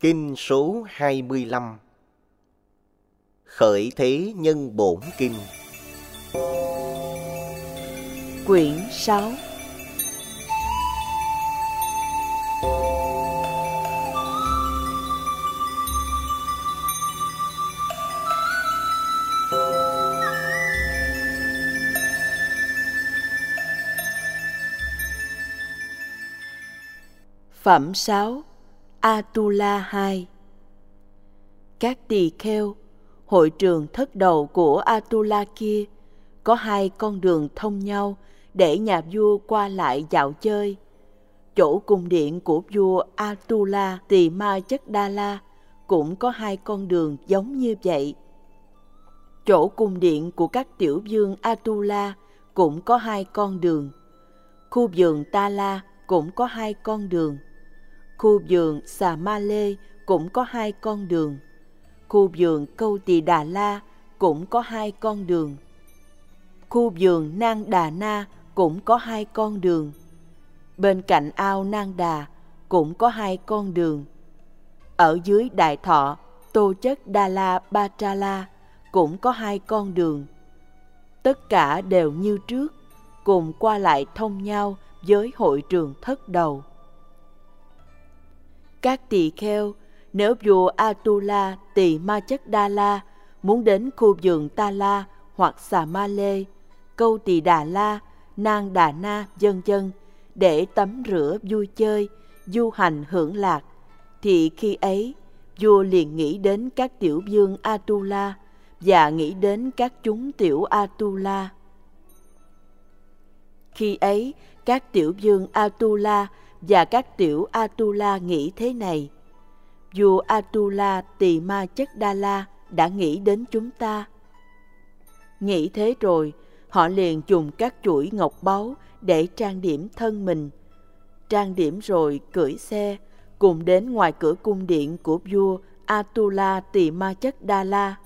Kinh số 25 Khởi Thế Nhân Bổn Kinh. Quyển 6 Phẩm 6 Atula II. Các tỳ kheo, hội trường thất đầu của Atula kia có hai con đường thông nhau để nhà vua qua lại dạo chơi. Chỗ cung điện của vua Atula Tỳ Ma Chất Đa La cũng có hai con đường giống như vậy. Chỗ cung điện của các tiểu vương Atula cũng có hai con đường. Khu vườn Ta La cũng có hai con đường Khu vườn Xà Ma Lê cũng có hai con đường. Khu vườn Câu Tỳ Đà La cũng có hai con đường. Khu vườn Nang Đà Na cũng có hai con đường. Bên cạnh ao Nang Đà cũng có hai con đường. Ở dưới Đại Thọ, Tô Chất Đa La Ba Tra La cũng có hai con đường. Tất cả đều như trước, cùng qua lại thông nhau với hội trường thất đầu các tỳ kheo, nếu vua Atula tỳ Ma Chất Đa La muốn đến khu vườn Ta La hoặc Xà Ma Lê, câu tỳ Đà La, Nang Đà Na, dân dân để tắm rửa vui chơi, du hành hưởng lạc, thì khi ấy vua liền nghĩ đến các tiểu vương Atula và nghĩ đến các chúng tiểu Atula. Khi ấy, các tiểu vương Atula và các tiểu Atula nghĩ thế này. Vua Atula Tỳ Ma Chất Đa La đã nghĩ đến chúng ta. Nghĩ thế rồi, họ liền dùng các chuỗi ngọc báu để trang điểm thân mình. Trang điểm rồi cưỡi xe, cùng đến ngoài cửa cung điện của vua Atula Tỳ Ma Chất Đa La.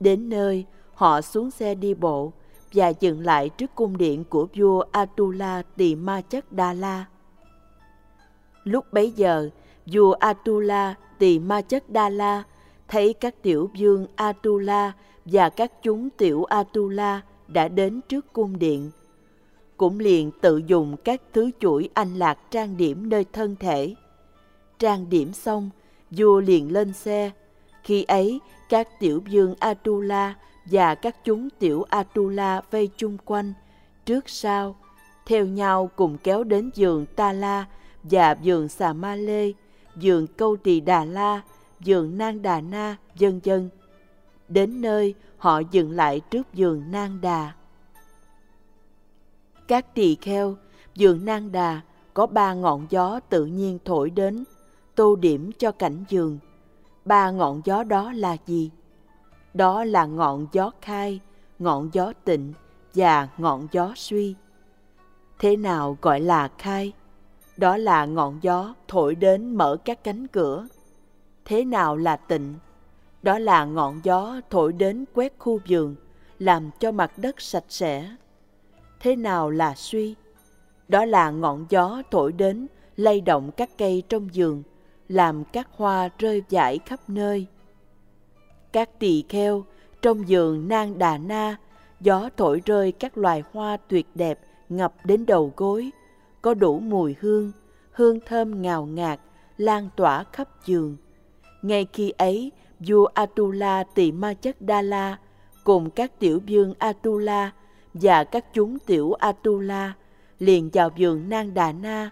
Đến nơi, họ xuống xe đi bộ và dừng lại trước cung điện của vua Atula Tỳ Ma Chất Đa La. Lúc bấy giờ, vua Atula tỳ ma chất Đa La thấy các tiểu vương Atula và các chúng tiểu Atula đã đến trước cung điện. Cũng liền tự dùng các thứ chuỗi anh lạc trang điểm nơi thân thể. Trang điểm xong, vua liền lên xe. Khi ấy, các tiểu vương Atula và các chúng tiểu Atula vây chung quanh, trước sau, theo nhau cùng kéo đến giường Ta La và vườn Xà Ma Lê, vườn Câu Tỳ Đà La, vườn Nang Đà Na, vân vân. Đến nơi, họ dừng lại trước vườn Nang Đà. Các tỳ kheo, vườn Nang Đà có ba ngọn gió tự nhiên thổi đến, tô điểm cho cảnh vườn. Ba ngọn gió đó là gì? Đó là ngọn gió khai, ngọn gió tịnh và ngọn gió suy. Thế nào gọi là khai? Đó là ngọn gió thổi đến mở các cánh cửa. Thế nào là tịnh? Đó là ngọn gió thổi đến quét khu vườn, làm cho mặt đất sạch sẽ. Thế nào là suy? Đó là ngọn gió thổi đến lay động các cây trong vườn, làm các hoa rơi vãi khắp nơi. Các tỳ kheo trong vườn nang đà na, gió thổi rơi các loài hoa tuyệt đẹp ngập đến đầu gối, có đủ mùi hương, hương thơm ngào ngạt, lan tỏa khắp giường. Ngay khi ấy, vua Atula tỳ ma chất Đa La cùng các tiểu vương Atula và các chúng tiểu Atula liền vào vườn Nang Đà Na.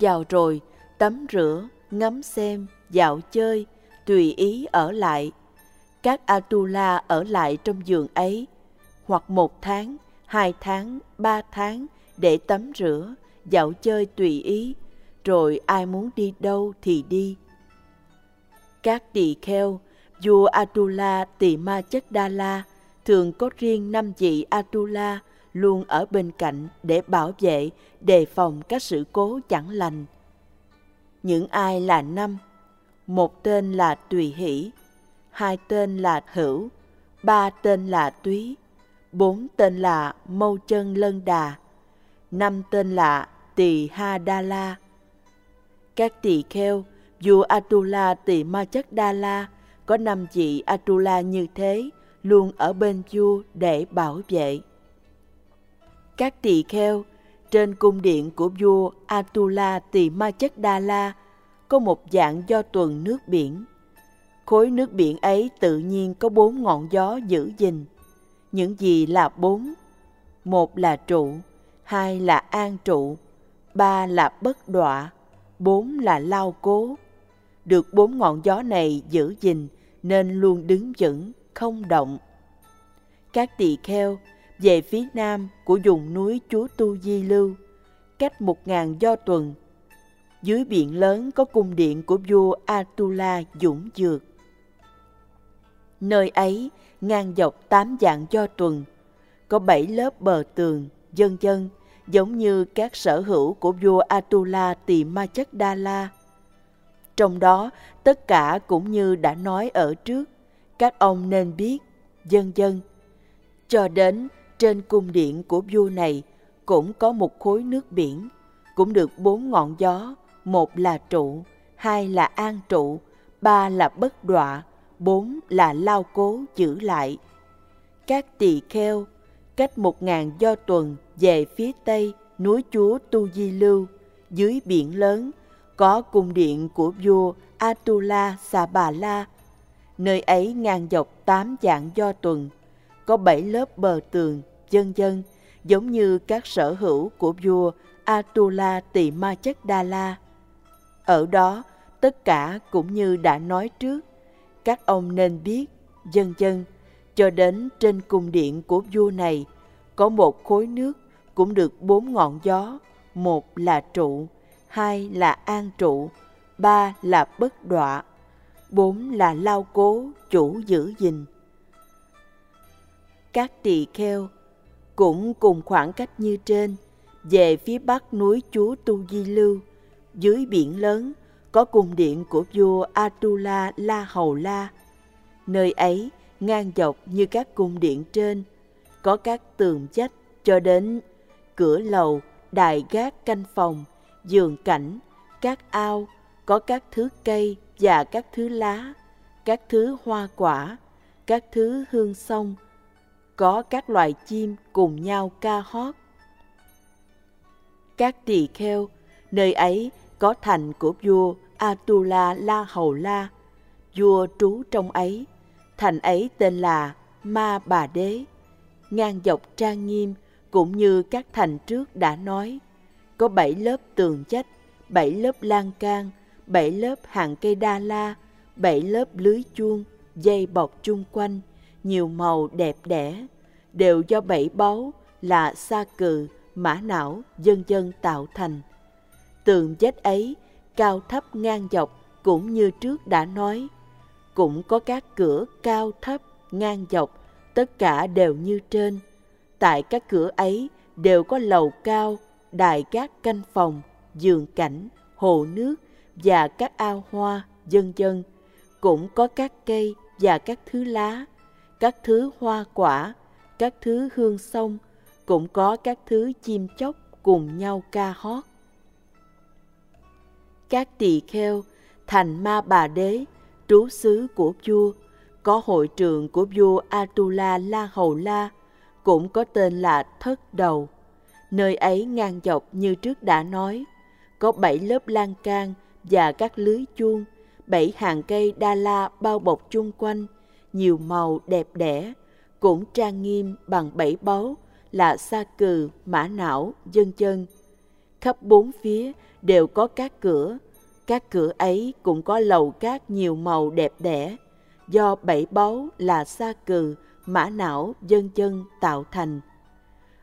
Vào rồi, tắm rửa, ngắm xem, dạo chơi, tùy ý ở lại. Các Atula ở lại trong giường ấy, hoặc một tháng, hai tháng, ba tháng để tắm rửa, dạo chơi tùy ý, rồi ai muốn đi đâu thì đi. Các tỳ kheo, vua Atula tỳ ma chất Đa La thường có riêng năm vị Atula luôn ở bên cạnh để bảo vệ, đề phòng các sự cố chẳng lành. Những ai là năm? Một tên là Tùy Hỷ, hai tên là Hữu, ba tên là Túy, bốn tên là Mâu Chân Lân Đà, năm tên là Tỳ Ha Đa La. Các tỳ kheo, Vua Atula tỳ ma chất Đa La có năm chị Atula như thế luôn ở bên vua để bảo vệ. Các tỳ kheo trên cung điện của vua Atula tỳ ma chất Đa La có một dạng do tuần nước biển. Khối nước biển ấy tự nhiên có bốn ngọn gió giữ gìn. Những gì là bốn? Một là trụ, hai là an trụ, ba là bất đọa, bốn là lao cố. Được bốn ngọn gió này giữ gìn nên luôn đứng vững, không động. Các tỳ kheo về phía nam của vùng núi Chúa Tu Di Lưu, cách một ngàn do tuần. Dưới biển lớn có cung điện của vua Atula dũng dược. Nơi ấy ngang dọc tám dạng do tuần, có bảy lớp bờ tường, dân dân, giống như các sở hữu của vua Atula Tỳ Ma Chất Đa La. Trong đó, tất cả cũng như đã nói ở trước, các ông nên biết, dân dân. Cho đến trên cung điện của vua này cũng có một khối nước biển, cũng được bốn ngọn gió, một là trụ, hai là an trụ, ba là bất đọa, bốn là lao cố giữ lại. Các tỳ kheo cách một ngàn do tuần về phía tây núi chúa Tu Di Lưu, dưới biển lớn, có cung điện của vua Atula Sa Bà La. Nơi ấy ngang dọc tám dạng do tuần, có bảy lớp bờ tường, dân dân, giống như các sở hữu của vua Atula Tỳ Ma Chất Đa La. Ở đó, tất cả cũng như đã nói trước, các ông nên biết, dân dân, cho đến trên cung điện của vua này có một khối nước cũng được bốn ngọn gió, một là trụ, hai là an trụ, ba là bất đọa, bốn là lao cố chủ giữ gìn. Các tỳ kheo cũng cùng khoảng cách như trên, về phía bắc núi chúa Tu Di Lưu, dưới biển lớn có cung điện của vua Atula La Hầu La. Nơi ấy ngang dọc như các cung điện trên, có các tường chách cho đến cửa lầu, đài gác canh phòng, giường cảnh, các ao, có các thứ cây và các thứ lá, các thứ hoa quả, các thứ hương sông, có các loài chim cùng nhau ca hót. Các tỳ kheo, nơi ấy có thành của vua Atula La Hầu La, vua trú trong ấy. Thành ấy tên là Ma Bà Đế, ngang dọc trang nghiêm cũng như các thành trước đã nói. Có bảy lớp tường chách, bảy lớp lan can, bảy lớp hàng cây đa la, bảy lớp lưới chuông, dây bọc chung quanh, nhiều màu đẹp đẽ, đều do bảy báu là sa cừ, mã não, dân dân tạo thành. Tường chết ấy, cao thấp ngang dọc, cũng như trước đã nói. Cũng có các cửa cao thấp, ngang dọc, tất cả đều như trên. Tại các cửa ấy đều có lầu cao, đài các canh phòng, giường cảnh, hồ nước và các ao hoa, dân dân. Cũng có các cây và các thứ lá, các thứ hoa quả, các thứ hương sông, cũng có các thứ chim chóc cùng nhau ca hót. Các tỳ kheo, thành ma bà đế, trú xứ của vua, có hội trường của vua Atula La Hầu La, cũng có tên là Thất Đầu. Nơi ấy ngang dọc như trước đã nói, có bảy lớp lan can và các lưới chuông, bảy hàng cây đa la bao bọc chung quanh, nhiều màu đẹp đẽ, cũng trang nghiêm bằng bảy báu là sa cừ, mã não, dân chân. Khắp bốn phía đều có các cửa, các cửa ấy cũng có lầu cát nhiều màu đẹp đẽ, do bảy báu là sa cừ, mã não, dân chân tạo thành.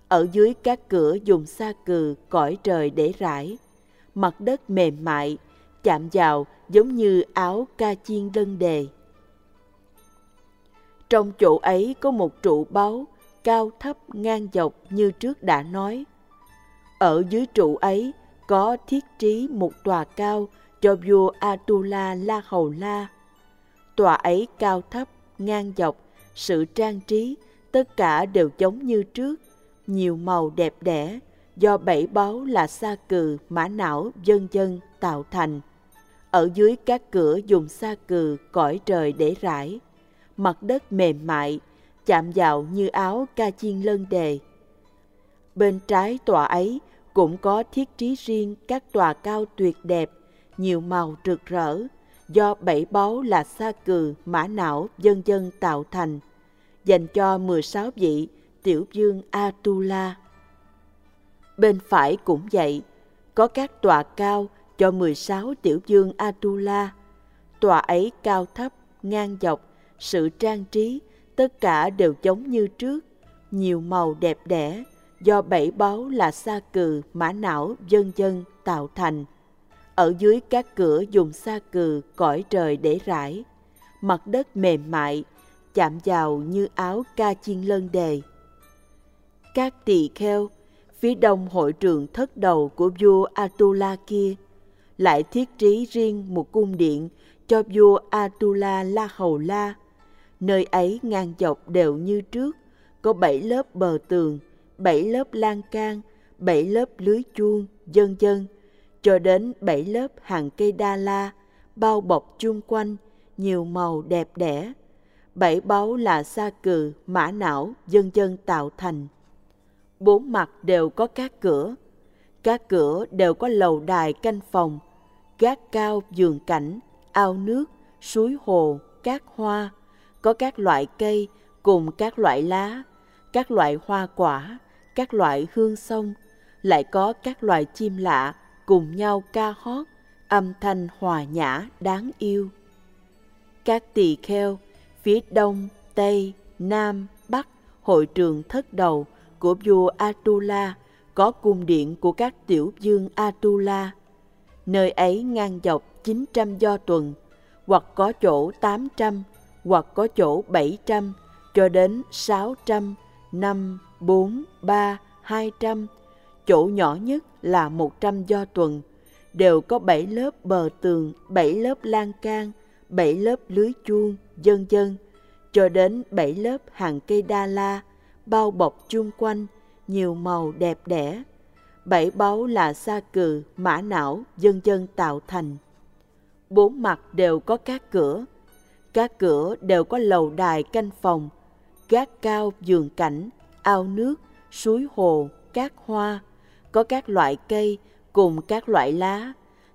Ở dưới các cửa dùng sa cừ cõi trời để rải, mặt đất mềm mại, chạm vào giống như áo ca chiên lân đề. Trong chỗ ấy có một trụ báu, cao thấp ngang dọc như trước đã nói. Ở dưới trụ ấy có thiết trí một tòa cao cho vua Atula La Hầu La. Tòa ấy cao thấp, ngang dọc, sự trang trí, tất cả đều giống như trước, nhiều màu đẹp đẽ, do bảy báu là sa cừ, mã não, dân dân tạo thành. Ở dưới các cửa dùng sa cừ cõi trời để rải, mặt đất mềm mại, chạm vào như áo ca chiên lân đề. Bên trái tòa ấy cũng có thiết trí riêng các tòa cao tuyệt đẹp, nhiều màu rực rỡ, do bảy báu là sa cừ, mã não, dân dân tạo thành, dành cho 16 vị tiểu dương Atula. Bên phải cũng vậy, có các tòa cao cho 16 tiểu dương Atula. Tòa ấy cao thấp, ngang dọc, sự trang trí, tất cả đều giống như trước, nhiều màu đẹp đẽ, do bảy báu là sa cừ, mã não, dân dân tạo thành. Ở dưới các cửa dùng sa cừ, cõi trời để rải. Mặt đất mềm mại, chạm vào như áo ca chiên lân đề. Các tỳ kheo, phía đông hội trường thất đầu của vua Atula kia, lại thiết trí riêng một cung điện cho vua Atula La Hầu La. Nơi ấy ngang dọc đều như trước, có bảy lớp bờ tường, bảy lớp lan can, bảy lớp lưới chuông, dân dân, cho đến bảy lớp hàng cây đa la, bao bọc chung quanh, nhiều màu đẹp đẽ. Bảy báu là sa cừ, mã não, dân dân tạo thành. Bốn mặt đều có các cửa. Các cửa đều có lầu đài canh phòng, gác cao giường cảnh, ao nước, suối hồ, cát hoa, có các loại cây cùng các loại lá, các loại hoa quả, các loại hương sông, lại có các loài chim lạ cùng nhau ca hót, âm thanh hòa nhã đáng yêu. Các tỳ kheo phía đông, tây, nam, bắc, hội trường thất đầu của vua Atula có cung điện của các tiểu dương Atula. Nơi ấy ngang dọc 900 do tuần, hoặc có chỗ 800, hoặc có chỗ 700, cho đến 600, 5, 4, 3, 200, chỗ nhỏ nhất là 100 do tuần, đều có 7 lớp bờ tường, 7 lớp lan can, 7 lớp lưới chuông, dân dân, cho đến 7 lớp hàng cây đa la, bao bọc chung quanh, nhiều màu đẹp đẽ. Bảy báu là sa cừ, mã não, dân dân tạo thành. Bốn mặt đều có các cửa. Các cửa đều có lầu đài canh phòng, gác cao giường cảnh, ao nước, suối hồ, cát hoa, có các loại cây cùng các loại lá,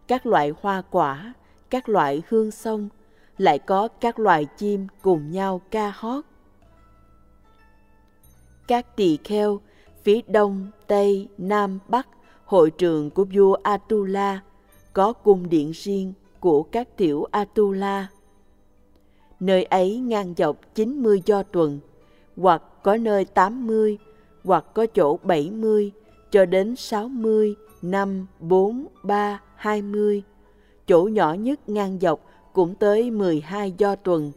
các loại hoa quả, các loại hương sông, lại có các loài chim cùng nhau ca hót. Các tỳ kheo phía đông, tây, nam, bắc, hội trường của vua Atula có cung điện riêng của các tiểu Atula. Nơi ấy ngang dọc 90 do tuần, hoặc có nơi 80, hoặc có chỗ 70, cho đến 60, 5, 4, 3, 20. Chỗ nhỏ nhất ngang dọc cũng tới 12 do tuần.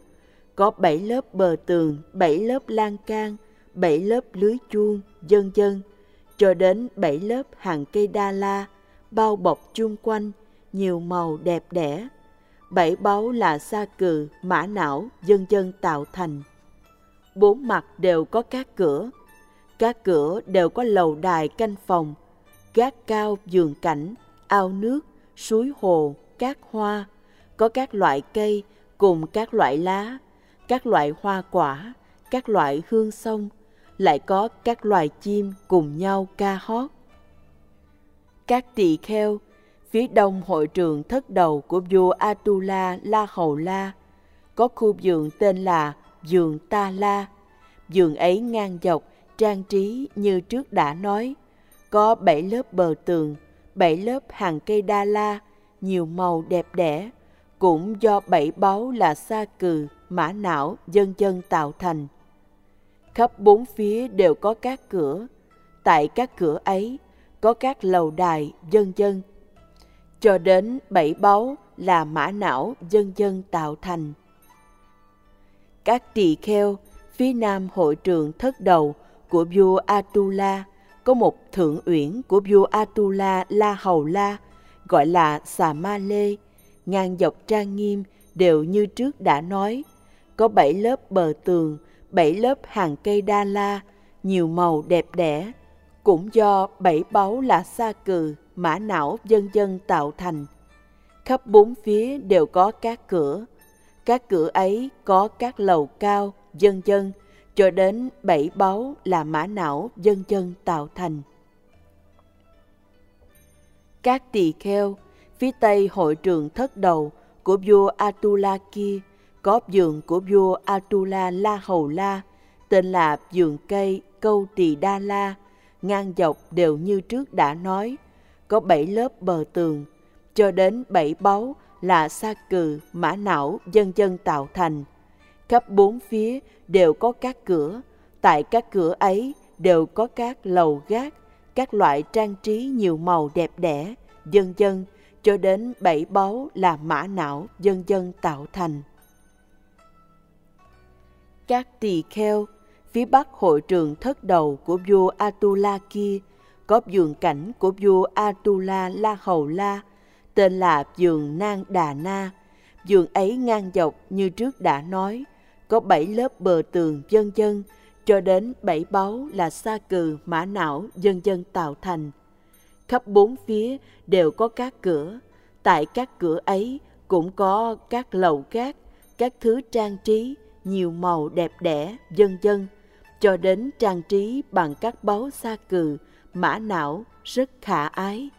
Có 7 lớp bờ tường, 7 lớp lan can, 7 lớp lưới chuông, dân dân, cho đến 7 lớp hàng cây đa la, bao bọc chung quanh, nhiều màu đẹp đẽ. Bảy báu là sa cừ, mã não, dân dân tạo thành. Bốn mặt đều có các cửa. Các cửa đều có lầu đài canh phòng, gác cao giường cảnh, ao nước, suối hồ, cát hoa, có các loại cây cùng các loại lá, các loại hoa quả, các loại hương sông, lại có các loài chim cùng nhau ca hót. Các tỳ kheo, phía đông hội trường thất đầu của vua Atula La Hầu La, có khu vườn tên là vườn Ta La. Vườn ấy ngang dọc, trang trí như trước đã nói, có bảy lớp bờ tường, bảy lớp hàng cây đa la, nhiều màu đẹp đẽ, cũng do bảy báu là sa cừ, mã não, dân dân tạo thành. Khắp bốn phía đều có các cửa, tại các cửa ấy có các lầu đài dân dân. Cho đến bảy báu là mã não dân dân tạo thành. Các tỳ kheo phía nam hội trường thất đầu của vua Atula có một thượng uyển của vua Atula La Hầu La gọi là Xà Ma Lê, ngang dọc trang nghiêm đều như trước đã nói, có bảy lớp bờ tường, bảy lớp hàng cây đa la, nhiều màu đẹp đẽ, cũng do bảy báu là sa cừ, mã não dân dân tạo thành. khắp bốn phía đều có các cửa. Các cửa ấy có các lầu cao, dân dân, cho đến bảy báu là mã não dân dân tạo thành. Các tỳ kheo, phía tây hội trường thất đầu của vua Atula kia, có vườn của vua Atula La Hầu La, tên là vườn cây Câu Tỳ Đa La, ngang dọc đều như trước đã nói, có bảy lớp bờ tường, cho đến bảy báu là sa cừ, mã não, dân dân tạo thành. Khắp bốn phía đều có các cửa, tại các cửa ấy đều có các lầu gác, các loại trang trí nhiều màu đẹp đẽ, dân dân, cho đến bảy báu là mã não, dân dân tạo thành. Các tỳ kheo, phía bắc hội trường thất đầu của vua Atula kia, có vườn cảnh của vua Atula La Hầu La, tên là vườn Nang Đà Na. Vườn ấy ngang dọc như trước đã nói, có bảy lớp bờ tường dân dân, cho đến bảy báu là sa cừ, mã não, dân dân tạo thành. Khắp bốn phía đều có các cửa, tại các cửa ấy cũng có các lầu gác, các thứ trang trí, nhiều màu đẹp đẽ, dân dân, cho đến trang trí bằng các báu sa cừ, mã não, rất khả ái.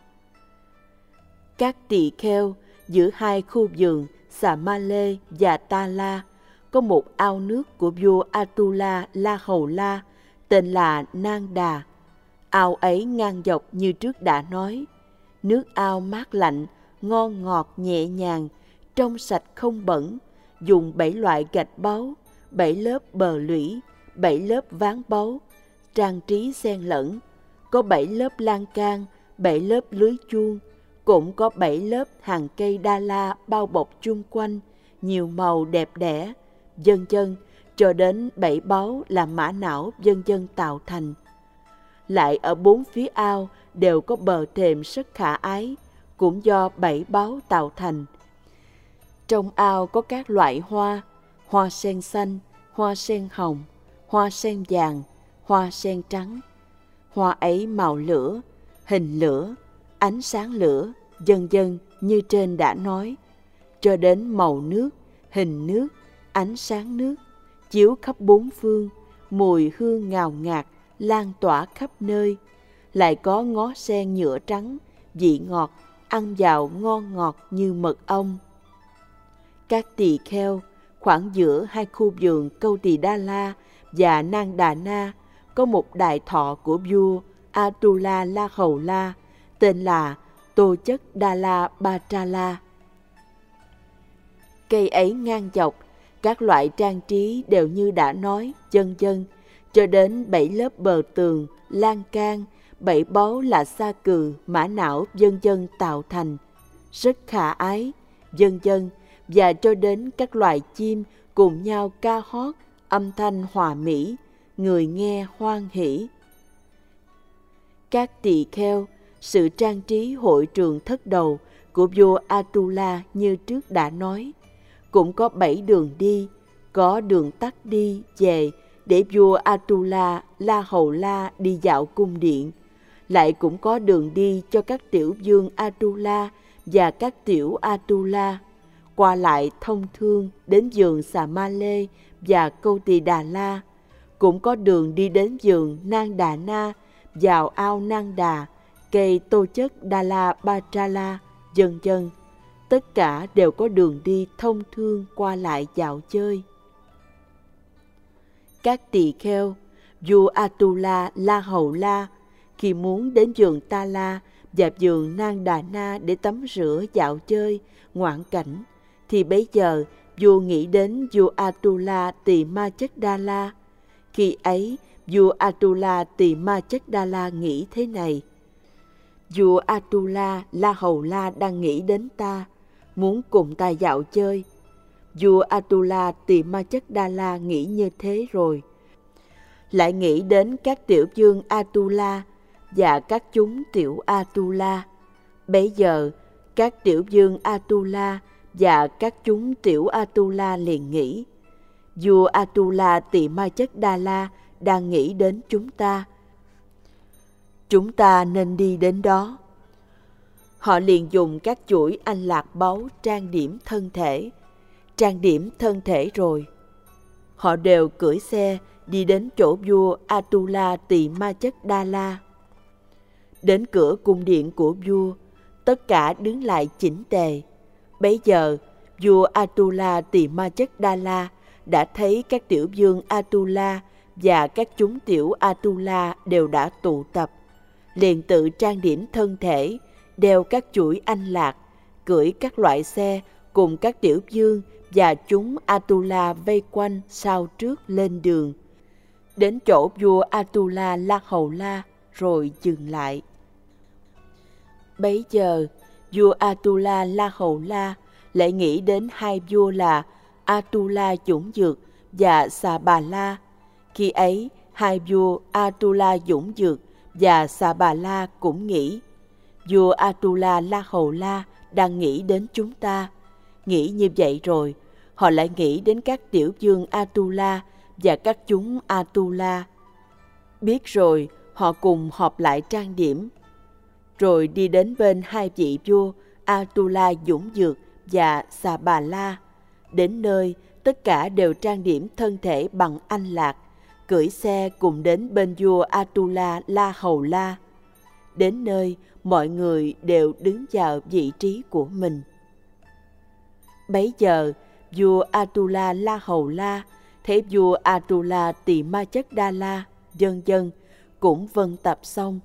Các tỳ kheo giữa hai khu vườn Xà Ma Lê và Ta La có một ao nước của vua Atula La Hầu La tên là Nang Đà. Ao ấy ngang dọc như trước đã nói. Nước ao mát lạnh, ngon ngọt nhẹ nhàng, trong sạch không bẩn, dùng bảy loại gạch báu, bảy lớp bờ lũy, bảy lớp ván báu, trang trí xen lẫn, có bảy lớp lan can, bảy lớp lưới chuông, cũng có bảy lớp hàng cây đa la bao bọc chung quanh, nhiều màu đẹp đẽ, dân dân, cho đến bảy báu là mã não dân dân tạo thành. Lại ở bốn phía ao đều có bờ thềm rất khả ái, cũng do bảy báu tạo thành. Trong ao có các loại hoa, hoa sen xanh, hoa sen hồng, hoa sen vàng, hoa sen trắng. Hoa ấy màu lửa, hình lửa, ánh sáng lửa, dần dần như trên đã nói, cho đến màu nước, hình nước, ánh sáng nước, chiếu khắp bốn phương, mùi hương ngào ngạt, lan tỏa khắp nơi. Lại có ngó sen nhựa trắng, vị ngọt, ăn vào ngon ngọt như mật ong. Các tỳ kheo, khoảng giữa hai khu vườn Câu Tỳ Đa La và Nang Đà Na, có một đại thọ của vua Atula La Hầu La, tên là Tô Chất Đa La Ba Tra La. Cây ấy ngang dọc, các loại trang trí đều như đã nói, chân chân, cho đến bảy lớp bờ tường, lan can, bảy báu là sa cừ, mã não dân dân tạo thành, rất khả ái, dân dân, và cho đến các loài chim cùng nhau ca hót, âm thanh hòa mỹ, người nghe hoan hỷ. Các tỳ kheo, sự trang trí hội trường thất đầu của vua Atula như trước đã nói, cũng có bảy đường đi, có đường tắt đi về để vua Atula La Hầu La đi dạo cung điện, lại cũng có đường đi cho các tiểu vương Atula và các tiểu Atula. Qua lại thông thương đến giường Xà Ma Lê và Câu Tỳ Đà La, cũng có đường đi đến giường Nang Đà Na, vào ao Nang Đà, cây Tô Chất Đà La Ba Tra La, dần dần. Tất cả đều có đường đi thông thương qua lại dạo chơi. Các tỳ kheo, vua Atula La Hầu La, khi muốn đến giường Ta La và giường Nang Đà Na để tắm rửa dạo chơi, ngoạn cảnh, thì bấy giờ vua nghĩ đến vua Atula tỳ ma chất Đa La. Khi ấy, vua Atula tỳ ma chất Đa La nghĩ thế này. Vua Atula La Hầu La đang nghĩ đến ta, muốn cùng ta dạo chơi. Vua Atula tìm ma chất Đa La nghĩ như thế rồi. Lại nghĩ đến các tiểu dương Atula và các chúng tiểu Atula. Bấy giờ, các tiểu dương Atula và các chúng tiểu Atula liền nghĩ. Vua Atula tỳ ma chất Đa La đang nghĩ đến chúng ta. Chúng ta nên đi đến đó họ liền dùng các chuỗi anh lạc báu trang điểm thân thể. Trang điểm thân thể rồi. Họ đều cưỡi xe đi đến chỗ vua Atula Tỳ Ma Chất Đa La. Đến cửa cung điện của vua, tất cả đứng lại chỉnh tề. Bấy giờ, vua Atula Tỳ Ma Chất Đa La đã thấy các tiểu vương Atula và các chúng tiểu Atula đều đã tụ tập. Liền tự trang điểm thân thể, đeo các chuỗi anh lạc, cưỡi các loại xe cùng các tiểu dương và chúng Atula vây quanh sau trước lên đường. Đến chỗ vua Atula La Hầu La rồi dừng lại. Bấy giờ, vua Atula La Hầu La lại nghĩ đến hai vua là Atula Dũng Dược và Sa Bà La. Khi ấy, hai vua Atula Dũng Dược và Sa Bà La cũng nghĩ. Vua Atula La Hầu La đang nghĩ đến chúng ta. Nghĩ như vậy rồi, họ lại nghĩ đến các tiểu vương Atula và các chúng Atula. Biết rồi, họ cùng họp lại trang điểm. Rồi đi đến bên hai vị vua Atula Dũng Dược và sà Bà La. Đến nơi, tất cả đều trang điểm thân thể bằng anh lạc, cưỡi xe cùng đến bên vua Atula La Hầu La. Đến nơi, mọi người đều đứng vào vị trí của mình. Bấy giờ, vua Atula La Hầu La thế vua Atula Tỳ Ma Chất Đa La, dân dân, cũng vân tập xong.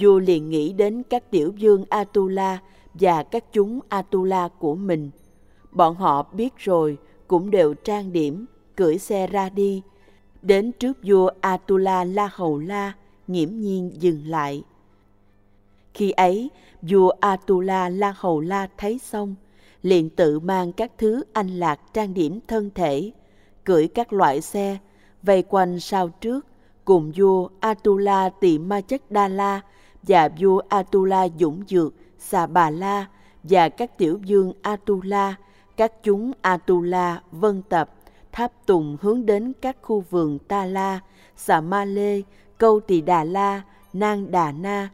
Vua liền nghĩ đến các tiểu vương Atula và các chúng Atula của mình. Bọn họ biết rồi, cũng đều trang điểm, cưỡi xe ra đi. Đến trước vua Atula La Hầu La, nghiễm nhiên dừng lại. Khi ấy, vua Atula La Hầu La thấy xong, liền tự mang các thứ anh lạc trang điểm thân thể, cưỡi các loại xe, vây quanh sau trước, cùng vua Atula Tỳ Ma Chất Đa La và vua Atula Dũng Dược Xà Bà La và các tiểu vương Atula, các chúng Atula vân tập, tháp tùng hướng đến các khu vườn Ta La, Xà Ma Lê, Câu Tỳ Đà La, Nang Đà Na.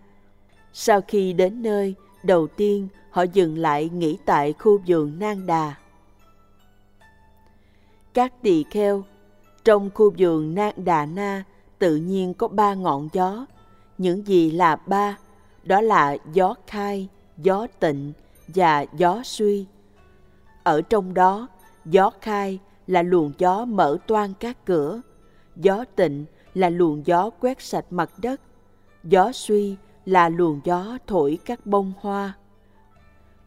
Sau khi đến nơi, đầu tiên họ dừng lại nghỉ tại khu vườn Nang Đà. Các tỳ kheo Trong khu vườn Nang Đà Na tự nhiên có ba ngọn gió. Những gì là ba? Đó là gió khai, gió tịnh và gió suy. Ở trong đó, gió khai là luồng gió mở toan các cửa, gió tịnh là luồng gió quét sạch mặt đất, gió suy là luồng gió thổi các bông hoa.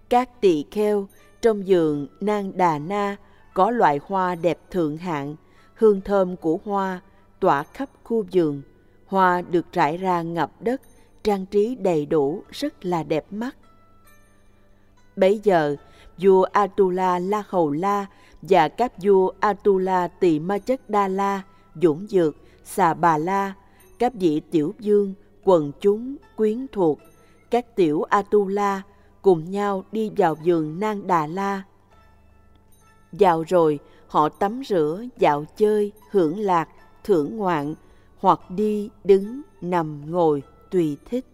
Các tỳ kheo trong giường nang đà na có loại hoa đẹp thượng hạng, hương thơm của hoa tỏa khắp khu vườn. Hoa được rải ra ngập đất, trang trí đầy đủ, rất là đẹp mắt. Bấy giờ, vua Atula La Hầu La và các vua Atula Tỳ Ma Chất Đa La, Dũng Dược, Xà Bà La, các vị tiểu dương quần chúng, quyến thuộc, các tiểu Atula cùng nhau đi vào vườn Nang Đà La. Vào rồi, họ tắm rửa, dạo chơi, hưởng lạc, thưởng ngoạn, hoặc đi, đứng, nằm, ngồi, tùy thích.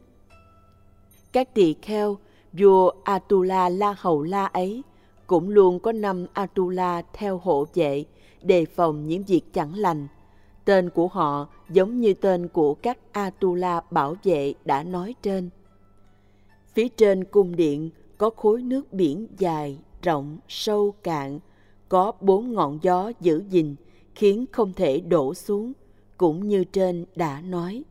Các tỳ kheo Vua Atula La Hầu La ấy cũng luôn có năm Atula theo hộ vệ, đề phòng những việc chẳng lành. Tên của họ giống như tên của các Atula bảo vệ đã nói trên. Phía trên cung điện có khối nước biển dài, rộng, sâu, cạn, có bốn ngọn gió giữ gìn, khiến không thể đổ xuống, cũng như trên đã nói.